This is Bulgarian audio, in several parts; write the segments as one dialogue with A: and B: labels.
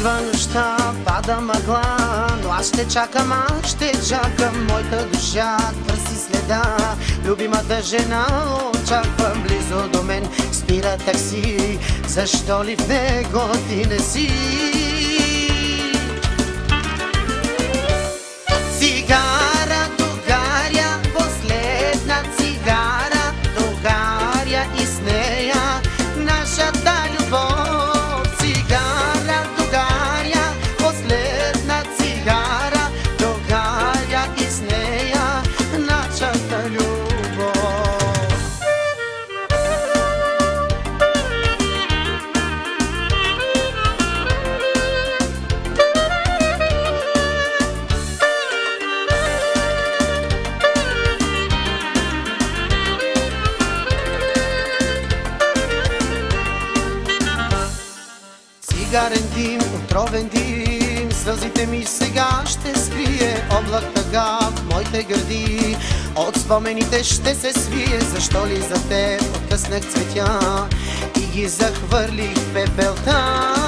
A: млада мъгла Но аз ще чакам, аз ще чакам Моята душа търси следа Любимата жена очаквам близо до мен Спира такси, защо ли в него ти не си? Цигарен дим, отровен дим. Сълзите ми сега ще скрие Облак тъга в моите гърди. От спомените ще се свие Защо ли за теб откъснах цветя? И ги захвърлих пепелта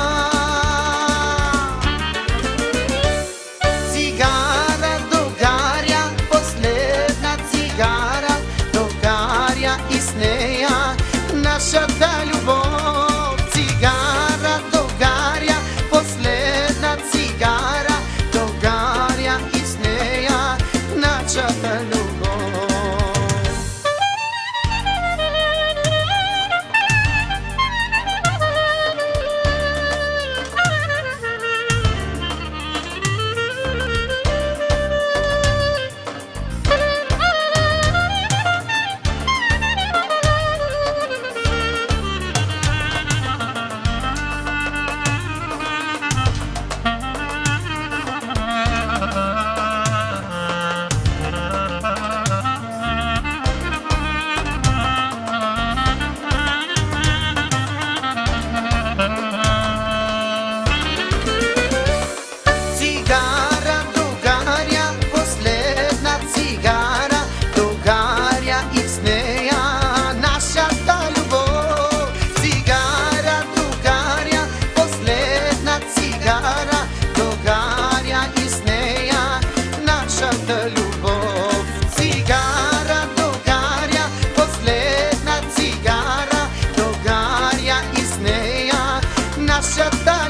A: se tá